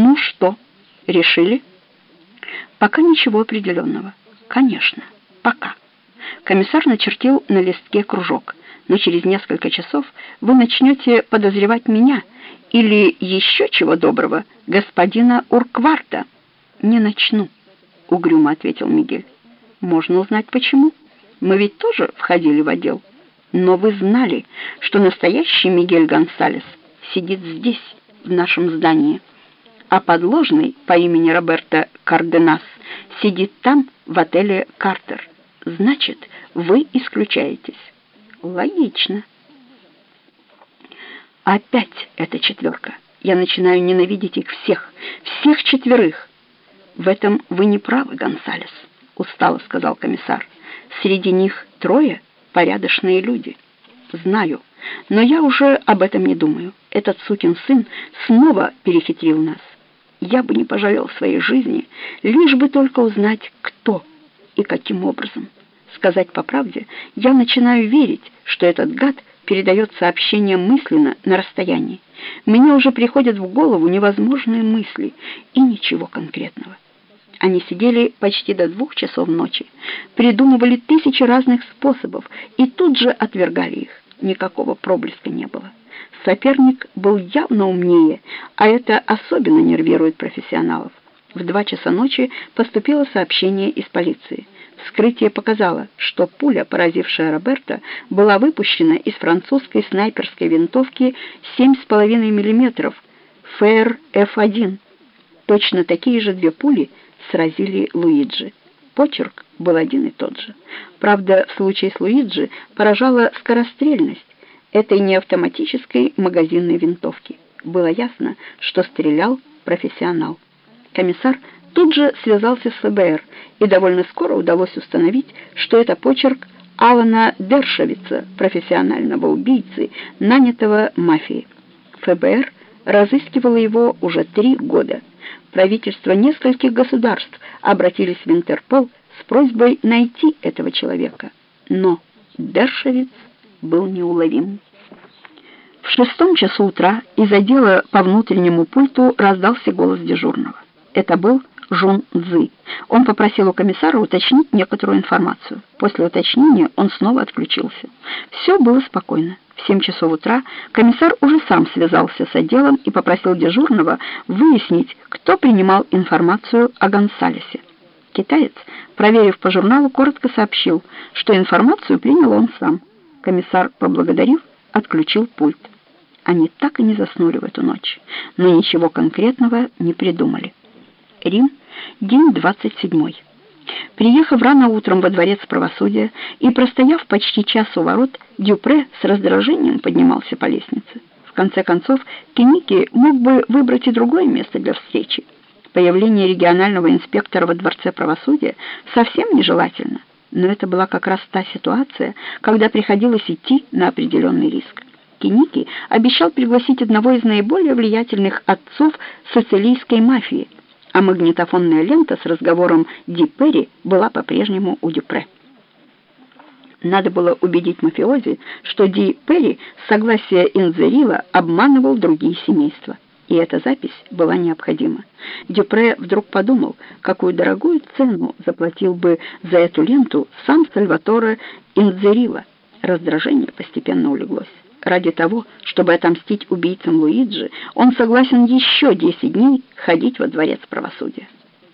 «Ну что, решили?» «Пока ничего определенного. Конечно, пока». Комиссар начертил на листке кружок. «Но через несколько часов вы начнете подозревать меня или еще чего доброго, господина Уркварта». «Не начну», — угрюмо ответил Мигель. «Можно узнать, почему? Мы ведь тоже входили в отдел. Но вы знали, что настоящий Мигель Гонсалес сидит здесь, в нашем здании» а подложный по имени Роберто Карденас сидит там, в отеле «Картер». Значит, вы исключаетесь. Логично. Опять эта четверка. Я начинаю ненавидеть их всех, всех четверых. В этом вы не правы, Гонсалес, устало сказал комиссар. Среди них трое порядочные люди. Знаю, но я уже об этом не думаю. Этот сукин сын снова перехитрил нас. Я бы не пожалел своей жизни, лишь бы только узнать, кто и каким образом. Сказать по правде, я начинаю верить, что этот гад передает сообщение мысленно на расстоянии. Мне уже приходят в голову невозможные мысли и ничего конкретного. Они сидели почти до двух часов ночи, придумывали тысячи разных способов и тут же отвергали их. Никакого проблеска не было. Соперник был явно умнее, а это особенно нервирует профессионалов. В два часа ночи поступило сообщение из полиции. Вскрытие показало, что пуля, поразившая Роберта, была выпущена из французской снайперской винтовки 7,5 мм ФР F1. Точно такие же две пули сразили Луиджи. Почерк был один и тот же. Правда, в случае с Луиджи поражала скорострельность, этой не автоматической магазинной винтовки. Было ясно, что стрелял профессионал. Комиссар тут же связался с ФБР, и довольно скоро удалось установить, что это почерк Алана Дершевица, профессионального убийцы, нанятого мафией. ФБР разыскивало его уже три года. Правительства нескольких государств обратились в Интерпол с просьбой найти этого человека. Но Дершевиц был неуловим. В шестом часу утра из отдела по внутреннему пульту раздался голос дежурного. Это был Жун Цзы. Он попросил у комиссара уточнить некоторую информацию. После уточнения он снова отключился. Все было спокойно. В семь часов утра комиссар уже сам связался с отделом и попросил дежурного выяснить, кто принимал информацию о Гонсалесе. Китаец, проверив по журналу, коротко сообщил, что информацию принял он сам. Комиссар, поблагодарив, отключил пульт. Они так и не заснули в эту ночь, но ничего конкретного не придумали. Рим, день 27. Приехав рано утром во дворец правосудия и простояв почти час у ворот, Дюпре с раздражением поднимался по лестнице. В конце концов, Кеники мог бы выбрать и другое место для встречи. Появление регионального инспектора во дворце правосудия совсем нежелательно но это была как раз та ситуация, когда приходилось идти на определенный риск. Киники обещал пригласить одного из наиболее влиятельных отцов социалистской мафии, а магнитофонная лента с разговором Ди Перри была по-прежнему у Дюпре. Надо было убедить мафиози, что Ди Перри с согласия Инзерила обманывал другие семейства и эта запись была необходима. Дюпре вдруг подумал, какую дорогую цену заплатил бы за эту ленту сам Сальваторе Инзерила. Раздражение постепенно улеглось. Ради того, чтобы отомстить убийцам Луиджи, он согласен еще 10 дней ходить во дворец правосудия.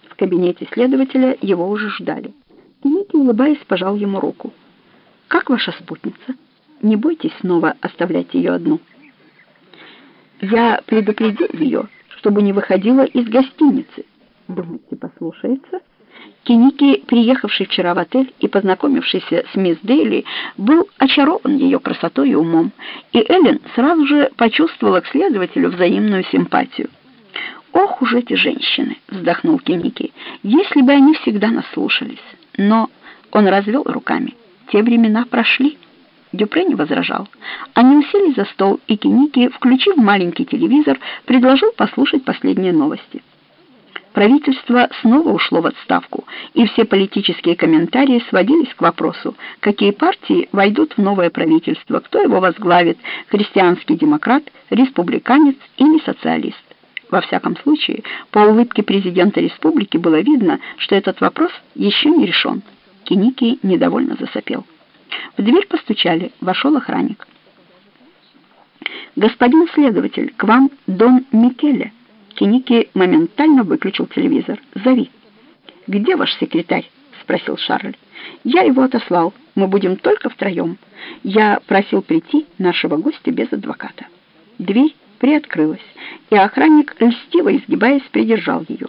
В кабинете следователя его уже ждали. Кеннеди, улыбаясь, пожал ему руку. «Как ваша спутница? Не бойтесь снова оставлять ее одну». Я предупредил ее, чтобы не выходила из гостиницы. Думаете, послушается? Киники, приехавший вчера в отель и познакомившийся с мисс Дейли, был очарован ее красотой и умом, и Эллен сразу же почувствовала к следователю взаимную симпатию. «Ох уж эти женщины!» — вздохнул Киники. «Если бы они всегда нас слушались!» Но он развел руками. «Те времена прошли». Дюпре не возражал. Они уселись за стол, и Киники, включив маленький телевизор, предложил послушать последние новости. Правительство снова ушло в отставку, и все политические комментарии сводились к вопросу, какие партии войдут в новое правительство, кто его возглавит, христианский демократ, республиканец или социалист. Во всяком случае, по улыбке президента республики было видно, что этот вопрос еще не решен. Киники недовольно засопел. В дверь постучали, вошел охранник. «Господин следователь, к вам Дон Микеле». Киники моментально выключил телевизор. «Зови». «Где ваш секретарь?» — спросил Шарль. «Я его отослал. Мы будем только втроем. Я просил прийти нашего гостя без адвоката». Дверь приоткрылась, и охранник, льстиво изгибаясь, придержал ее.